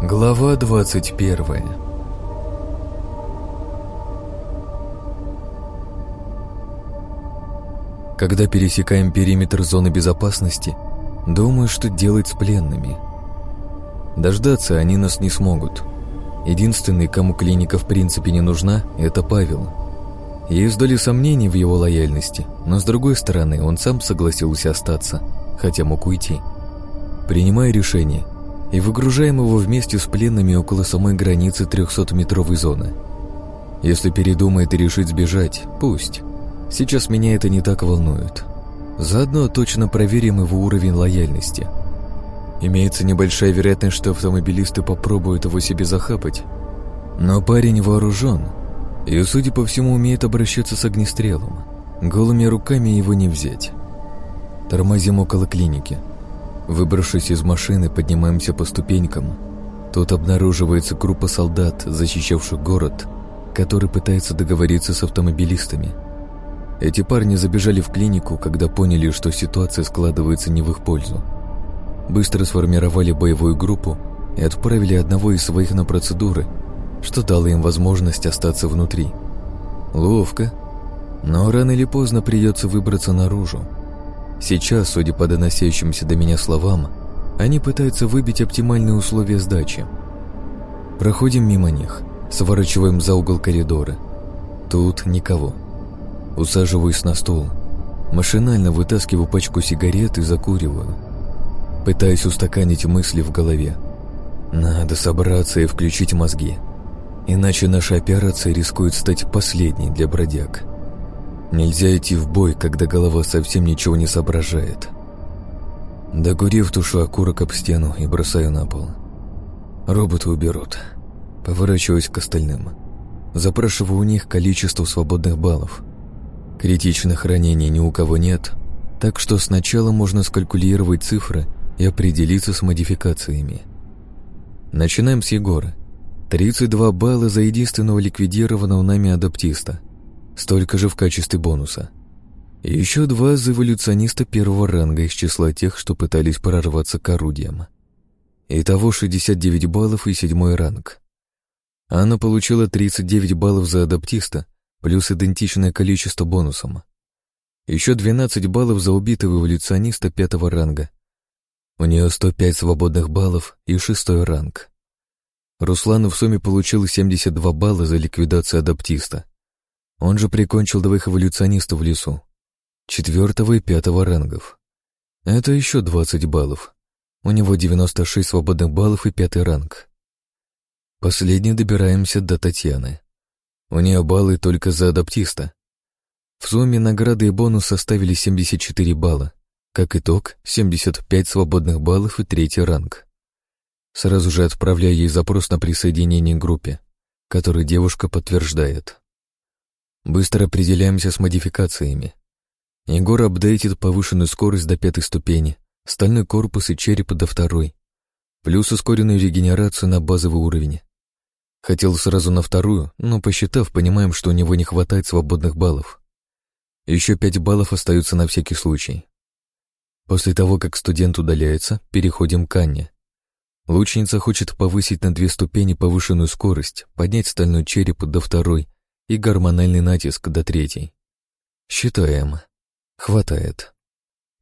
Глава 21 Когда пересекаем периметр зоны безопасности, думаю, что делать с пленными. Дождаться они нас не смогут. Единственный, кому клиника в принципе не нужна, это Павел. Есть доли сомнений в его лояльности, но с другой стороны, он сам согласился остаться, хотя мог уйти. Принимая решение – и выгружаем его вместе с пленными около самой границы 300-метровой зоны. Если передумает и решит сбежать, пусть. Сейчас меня это не так волнует. Заодно точно проверим его уровень лояльности. Имеется небольшая вероятность, что автомобилисты попробуют его себе захапать. Но парень вооружен и, судя по всему, умеет обращаться с огнестрелом. Голыми руками его не взять. Тормозим около клиники – Выбравшись из машины, поднимаемся по ступенькам. Тут обнаруживается группа солдат, защищавших город, который пытается договориться с автомобилистами. Эти парни забежали в клинику, когда поняли, что ситуация складывается не в их пользу. Быстро сформировали боевую группу и отправили одного из своих на процедуры, что дало им возможность остаться внутри. Ловко, но рано или поздно придется выбраться наружу. Сейчас, судя по доносящимся до меня словам, они пытаются выбить оптимальные условия сдачи. Проходим мимо них, сворачиваем за угол коридора. Тут никого. Усаживаюсь на стул. Машинально вытаскиваю пачку сигарет и закуриваю. Пытаюсь устаканить мысли в голове. Надо собраться и включить мозги. Иначе наша операция рискует стать последней для бродяг. Нельзя идти в бой, когда голова совсем ничего не соображает. Догурив, тушу окурок об стену и бросаю на пол. Роботы уберут. Поворачиваюсь к остальным. Запрашиваю у них количество свободных баллов. Критичных ранений ни у кого нет, так что сначала можно скалькулировать цифры и определиться с модификациями. Начинаем с Егора. 32 балла за единственного ликвидированного нами адаптиста – столько же в качестве бонуса. Еще два за эволюциониста первого ранга из числа тех, что пытались прорваться к орудиям. Итого 69 баллов и седьмой ранг. Анна получила 39 баллов за адаптиста, плюс идентичное количество бонусом. Еще 12 баллов за убитого эволюциониста пятого ранга. У нее 105 свободных баллов и шестой ранг. Руслан в сумме получил 72 балла за ликвидацию адаптиста. Он же прикончил двоих эволюционистов в лесу. Четвертого и пятого рангов. Это еще 20 баллов. У него 96 свободных баллов и пятый ранг. Последний добираемся до Татьяны. У нее баллы только за адаптиста. В сумме награды и бонус составили 74 балла. Как итог, 75 свободных баллов и третий ранг. Сразу же отправляю ей запрос на присоединение к группе, который девушка подтверждает. Быстро определяемся с модификациями. Егор апдейтит повышенную скорость до пятой ступени, стальной корпус и череп до второй, плюс ускоренную регенерацию на базовый уровень. Хотел сразу на вторую, но посчитав, понимаем, что у него не хватает свободных баллов. Еще пять баллов остаются на всякий случай. После того, как студент удаляется, переходим к Анне. Лучница хочет повысить на две ступени повышенную скорость, поднять стальной череп до второй и гормональный натиск до третьей. Считаем. Хватает.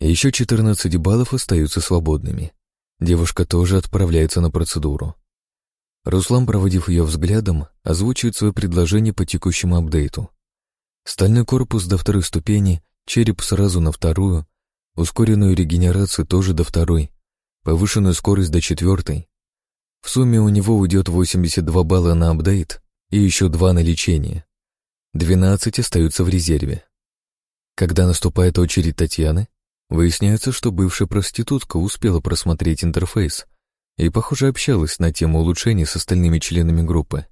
Еще 14 баллов остаются свободными. Девушка тоже отправляется на процедуру. Руслан, проводив ее взглядом, озвучивает свое предложение по текущему апдейту. Стальной корпус до второй ступени, череп сразу на вторую, ускоренную регенерацию тоже до второй, повышенную скорость до четвертой. В сумме у него уйдет 82 балла на апдейт и еще 2 на лечение. 12 остаются в резерве. Когда наступает очередь Татьяны, выясняется, что бывшая проститутка успела просмотреть интерфейс и, похоже, общалась на тему улучшений с остальными членами группы.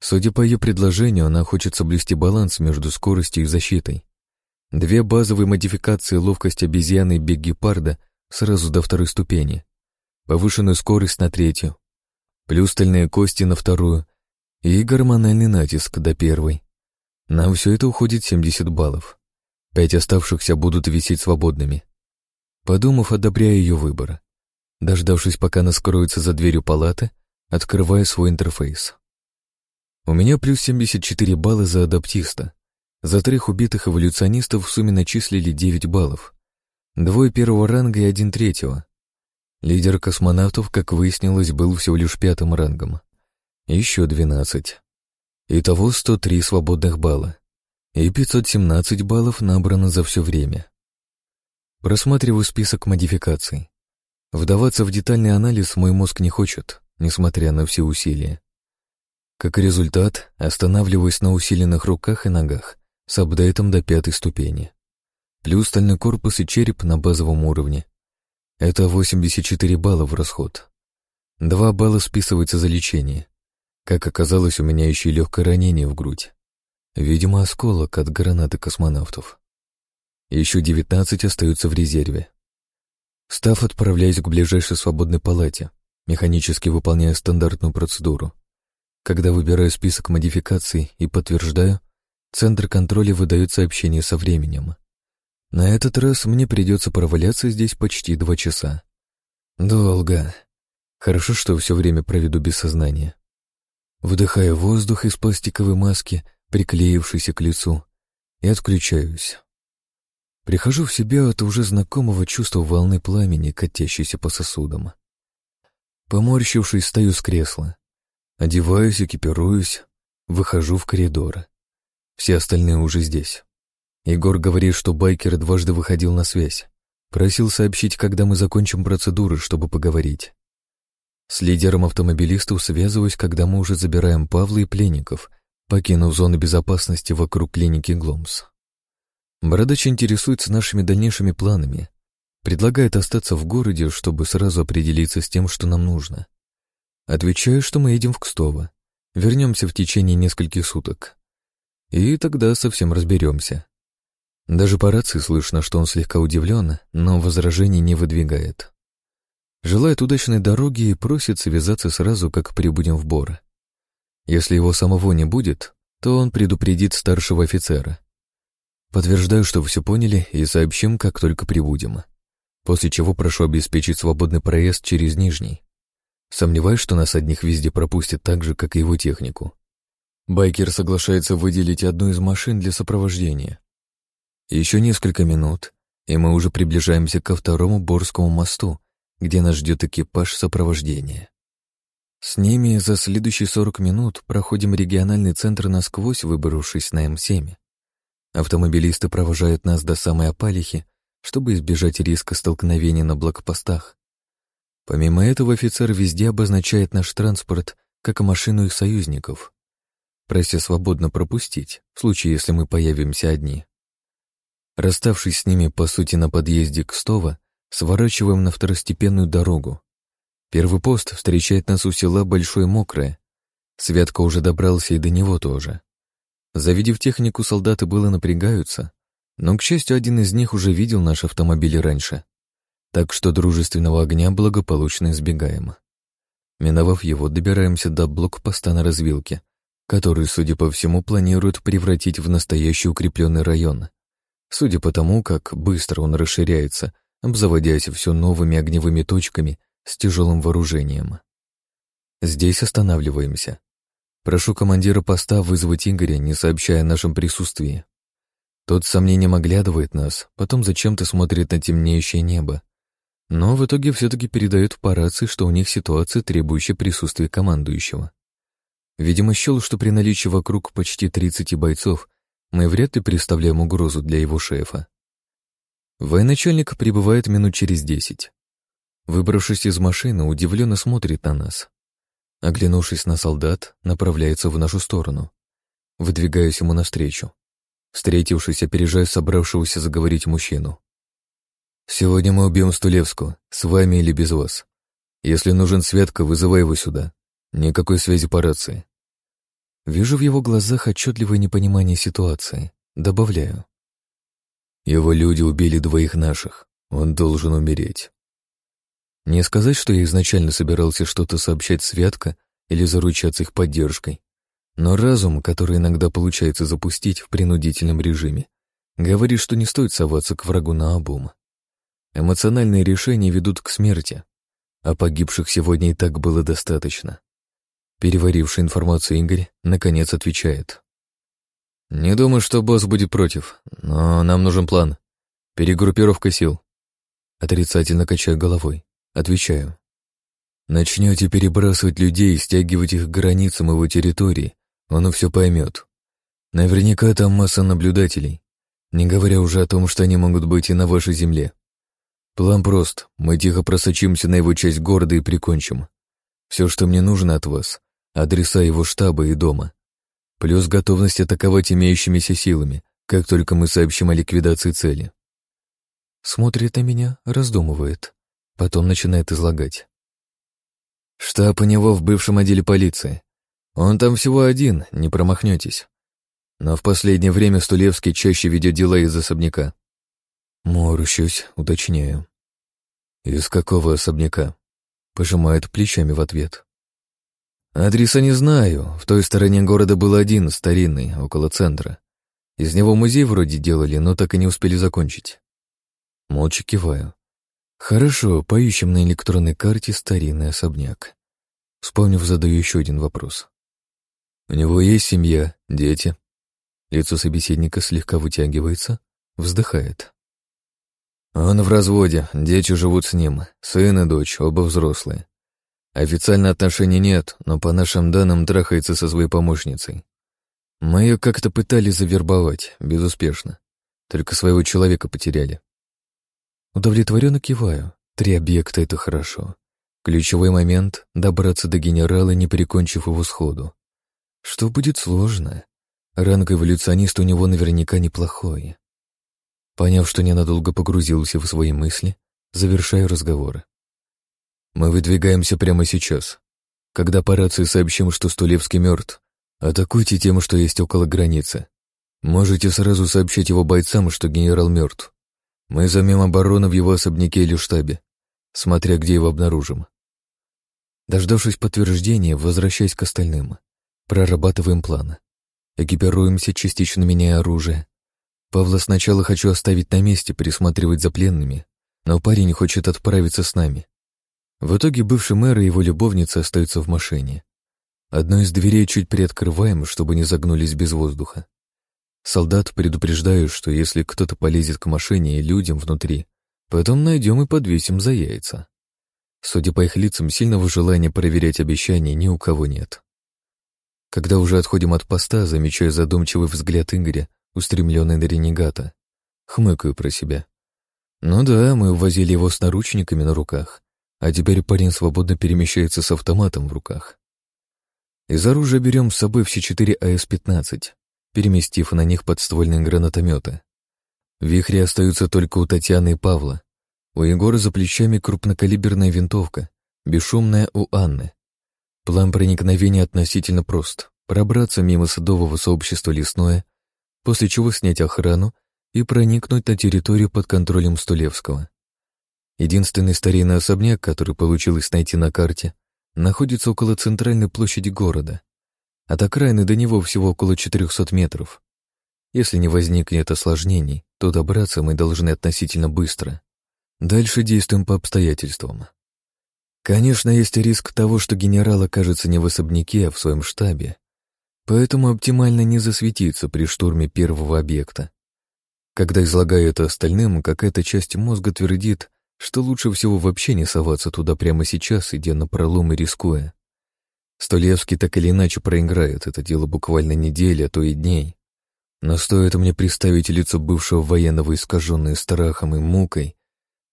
Судя по ее предложению, она хочет соблюсти баланс между скоростью и защитой. Две базовые модификации ловкость обезьяны и бег гепарда сразу до второй ступени, повышенную скорость на третью, плюс стальные кости на вторую и гормональный натиск до первой. Нам все это уходит 70 баллов. Пять оставшихся будут висеть свободными. Подумав, одобряю ее выбор. Дождавшись, пока она скроется за дверью палаты, открывая свой интерфейс. У меня плюс 74 балла за адаптиста. За трех убитых эволюционистов в сумме начислили 9 баллов. Двое первого ранга и один третьего. Лидер космонавтов, как выяснилось, был всего лишь пятым рангом. Еще 12. Итого 103 свободных балла. И 517 баллов набрано за все время. Просматриваю список модификаций. Вдаваться в детальный анализ мой мозг не хочет, несмотря на все усилия. Как результат, останавливаюсь на усиленных руках и ногах с апдейтом до пятой ступени. Плюс стальной корпус и череп на базовом уровне. Это 84 балла в расход. Два балла списывается за лечение. Как оказалось, у меня еще и легкое ранение в грудь. Видимо, осколок от гранаты космонавтов. Еще 19 остаются в резерве. Став, отправляюсь к ближайшей свободной палате, механически выполняя стандартную процедуру. Когда выбираю список модификаций и подтверждаю, центр контроля выдает сообщение со временем. На этот раз мне придется проваляться здесь почти два часа. Долго. Хорошо, что все время проведу без сознания. Вдыхаю воздух из пластиковой маски, приклеившейся к лицу, и отключаюсь. Прихожу в себя от уже знакомого чувства волны пламени, катящейся по сосудам. Поморщившись, стою с кресла. Одеваюсь, экипируюсь, выхожу в коридор. Все остальные уже здесь. Егор говорит, что байкер дважды выходил на связь. Просил сообщить, когда мы закончим процедуры, чтобы поговорить. С лидером автомобилистов связываюсь, когда мы уже забираем Павла и пленников, покинув зону безопасности вокруг клиники Гломс. Бородач интересуется нашими дальнейшими планами. Предлагает остаться в городе, чтобы сразу определиться с тем, что нам нужно. Отвечаю, что мы едем в Кстово. Вернемся в течение нескольких суток. И тогда совсем разберемся. Даже по рации слышно, что он слегка удивлен, но возражений не выдвигает. Желает удачной дороги и просит связаться сразу, как прибудем в Бор. Если его самого не будет, то он предупредит старшего офицера. Подтверждаю, что все поняли, и сообщим, как только прибудем. После чего прошу обеспечить свободный проезд через Нижний. Сомневаюсь, что нас одних везде пропустят так же, как и его технику. Байкер соглашается выделить одну из машин для сопровождения. Еще несколько минут, и мы уже приближаемся ко второму Борскому мосту, где нас ждет экипаж сопровождения. С ними за следующие 40 минут проходим региональный центр насквозь, выбравшись на М7. Автомобилисты провожают нас до самой опалихи, чтобы избежать риска столкновения на блокпостах. Помимо этого, офицер везде обозначает наш транспорт как машину их союзников, прося свободно пропустить, в случае, если мы появимся одни. Расставшись с ними, по сути, на подъезде к Стово, сворачиваем на второстепенную дорогу. Первый пост встречает нас у села Большое Мокрое. Святка уже добрался и до него тоже. Завидев технику, солдаты было напрягаются, но, к счастью, один из них уже видел наш автомобиль раньше так что дружественного огня благополучно избегаем. Миновав его, добираемся до блокпоста на развилке, который, судя по всему, планируют превратить в настоящий укрепленный район. Судя по тому, как быстро он расширяется, обзаводясь все новыми огневыми точками с тяжелым вооружением. Здесь останавливаемся. Прошу командира поста вызвать Игоря, не сообщая о нашем присутствии. Тот с сомнением оглядывает нас, потом зачем-то смотрит на темнеющее небо, но в итоге все-таки передают по рации, что у них ситуация, требующая присутствия командующего. Видимо, счел, что при наличии вокруг почти 30 бойцов мы вряд ли представляем угрозу для его шефа. Военачальник прибывает минут через десять. Выбравшись из машины, удивленно смотрит на нас. Оглянувшись на солдат, направляется в нашу сторону. Выдвигаюсь ему навстречу. Встретившись, опережаю собравшегося заговорить мужчину. «Сегодня мы убьем Стулевскую, с вами или без вас. Если нужен Светка, вызывай его сюда. Никакой связи по рации». Вижу в его глазах отчетливое непонимание ситуации. Добавляю. Его люди убили двоих наших. Он должен умереть. Не сказать, что я изначально собирался что-то сообщать Святка или заручаться их поддержкой. Но разум, который иногда получается запустить в принудительном режиме, говорит, что не стоит соваться к врагу на обум. Эмоциональные решения ведут к смерти, а погибших сегодня и так было достаточно. Переваривший информацию Игорь, наконец отвечает. «Не думаю, что босс будет против, но нам нужен план. Перегруппировка сил». Отрицательно качаю головой. Отвечаю. Начнете перебрасывать людей стягивать их к границам его территории, он все поймет. Наверняка там масса наблюдателей, не говоря уже о том, что они могут быть и на вашей земле. План прост. Мы тихо просочимся на его часть города и прикончим. Все, что мне нужно от вас, адреса его штаба и дома. Плюс готовность атаковать имеющимися силами, как только мы сообщим о ликвидации цели. Смотрит на меня, раздумывает. Потом начинает излагать. Штаб у него в бывшем отделе полиции. Он там всего один, не промахнетесь. Но в последнее время Стулевский чаще ведет дела из особняка. Морщусь, уточняю. Из какого особняка? Пожимает плечами в ответ. Адреса не знаю. В той стороне города был один, старинный, около центра. Из него музей вроде делали, но так и не успели закончить. Молча киваю. Хорошо, поищем на электронной карте старинный особняк. Вспомнив, задаю еще один вопрос. У него есть семья, дети. Лицо собеседника слегка вытягивается, вздыхает. Он в разводе, дети живут с ним, сын и дочь, оба взрослые. Официально отношений нет, но по нашим данным трахается со своей помощницей. Мы ее как-то пытались завербовать, безуспешно. Только своего человека потеряли. Удовлетворенно киваю. Три объекта — это хорошо. Ключевой момент — добраться до генерала, не перекончив его сходу. Что будет сложно? Ранг эволюциониста у него наверняка неплохой. Поняв, что ненадолго погрузился в свои мысли, завершаю разговоры. Мы выдвигаемся прямо сейчас. Когда по рации сообщим, что Стулевский мертв, атакуйте тем, что есть около границы. Можете сразу сообщить его бойцам, что генерал мертв. Мы займем оборону в его особняке или штабе, смотря где его обнаружим. Дождавшись подтверждения, возвращаясь к остальным. Прорабатываем план. Экипируемся, частично меняя оружие. Павла сначала хочу оставить на месте, присматривать за пленными, но парень хочет отправиться с нами. В итоге бывший мэр и его любовница остаются в машине. Одну из дверей чуть приоткрываем, чтобы не загнулись без воздуха. Солдат предупреждаю, что если кто-то полезет к машине и людям внутри, потом найдем и подвесим за яйца. Судя по их лицам, сильного желания проверять обещания ни у кого нет. Когда уже отходим от поста, замечаю задумчивый взгляд Игоря, устремленный на ренегата. Хмыкаю про себя. Ну да, мы увозили его с наручниками на руках, а теперь парень свободно перемещается с автоматом в руках. Из оружия берем с собой все четыре АС-15, переместив на них подствольные гранатометы. Вихри остаются только у Татьяны и Павла. У Егора за плечами крупнокалиберная винтовка, бесшумная у Анны. План проникновения относительно прост — пробраться мимо садового сообщества лесное после чего снять охрану и проникнуть на территорию под контролем Стулевского. Единственный старинный особняк, который получилось найти на карте, находится около центральной площади города. От окраины до него всего около 400 метров. Если не возникнет осложнений, то добраться мы должны относительно быстро. Дальше действуем по обстоятельствам. Конечно, есть риск того, что генерал окажется не в особняке, а в своем штабе. Поэтому оптимально не засветиться при штурме первого объекта. Когда излагаю это остальным, какая-то часть мозга твердит, что лучше всего вообще не соваться туда прямо сейчас, идя на пролом и рискуя. Столевский так или иначе проиграет, это дело буквально недели, а то и дней. Но стоит мне представить лицо бывшего военного, искаженное страхом и мукой,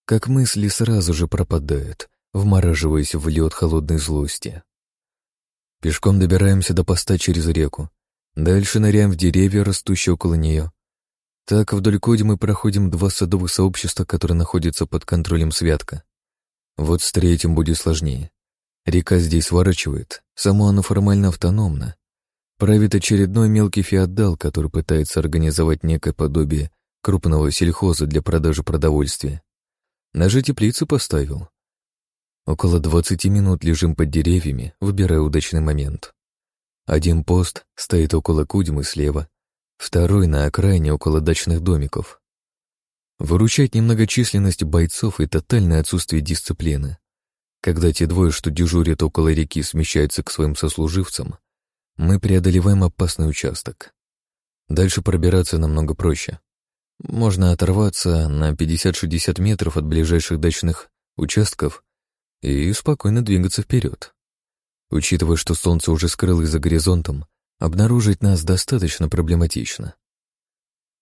как мысли сразу же пропадают, вмораживаясь в лед холодной злости. Пешком добираемся до поста через реку. Дальше ныряем в деревья, растущие около нее. Так вдоль Коди мы проходим два садовых сообщества, которые находятся под контролем Святка. Вот с третьим будет сложнее. Река здесь сворачивает, само оно формально автономно. Правит очередной мелкий феодал, который пытается организовать некое подобие крупного сельхоза для продажи продовольствия. Даже теплицу поставил, Около двадцати минут лежим под деревьями, выбирая удачный момент. Один пост стоит около Кудьмы слева, второй на окраине около дачных домиков. Выручает немногочисленность бойцов и тотальное отсутствие дисциплины. Когда те двое, что дежурят около реки, смещаются к своим сослуживцам, мы преодолеваем опасный участок. Дальше пробираться намного проще. Можно оторваться на 50-60 метров от ближайших дачных участков и спокойно двигаться вперед. Учитывая, что солнце уже скрылось за горизонтом, обнаружить нас достаточно проблематично.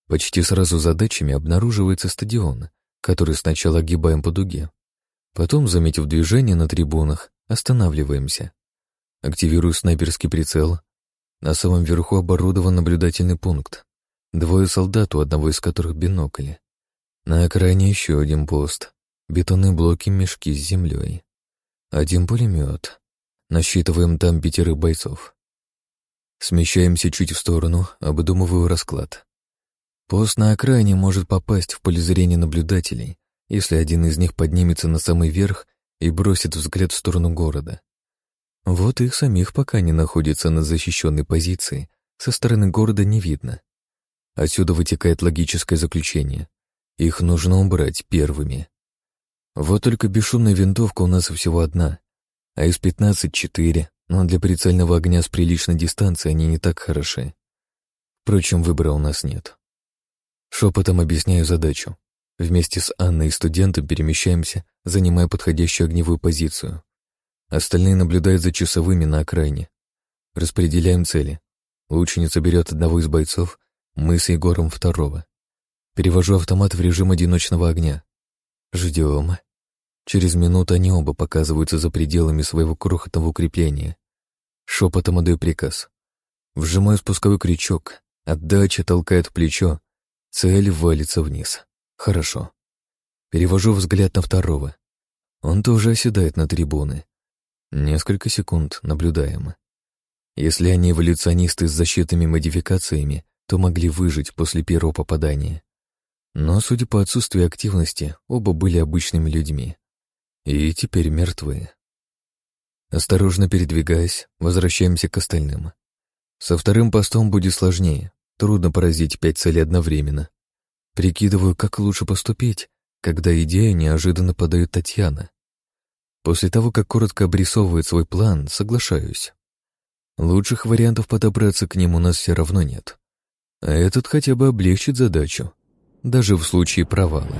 Почти сразу за дачами обнаруживается стадион, который сначала огибаем по дуге. Потом, заметив движение на трибунах, останавливаемся. Активирую снайперский прицел. На самом верху оборудован наблюдательный пункт. Двое солдат, у одного из которых бинокли. На окраине еще один пост. Бетонные блоки, мешки с землей. Один пулемет. Насчитываем там пятерых бойцов. Смещаемся чуть в сторону, обдумываю расклад. Пост на окраине может попасть в поле зрения наблюдателей, если один из них поднимется на самый верх и бросит взгляд в сторону города. Вот их самих пока не находится на защищенной позиции, со стороны города не видно. Отсюда вытекает логическое заключение. Их нужно убрать первыми. Вот только бесшумная винтовка у нас всего одна, а из 15 — четыре, но для прицельного огня с приличной дистанции они не так хороши. Впрочем, выбора у нас нет. Шепотом объясняю задачу. Вместе с Анной и студентом перемещаемся, занимая подходящую огневую позицию. Остальные наблюдают за часовыми на окраине. Распределяем цели. Лучница берет одного из бойцов, мы с Егором второго. Перевожу автомат в режим одиночного огня. Ждем. Через минуту они оба показываются за пределами своего крохотного укрепления. Шепотом отдаю приказ. Вжимаю спусковой крючок, отдача толкает плечо, цель валится вниз. Хорошо. Перевожу взгляд на второго. Он тоже оседает на трибуны. Несколько секунд наблюдаем. Если они эволюционисты с защитными модификациями, то могли выжить после первого попадания. Но, судя по отсутствию активности, оба были обычными людьми. И теперь мертвые. Осторожно передвигаясь, возвращаемся к остальным. Со вторым постом будет сложнее. Трудно поразить пять целей одновременно. Прикидываю, как лучше поступить, когда идея неожиданно подает Татьяна. После того, как коротко обрисовывает свой план, соглашаюсь. Лучших вариантов подобраться к нему у нас все равно нет. А этот хотя бы облегчит задачу, даже в случае провала.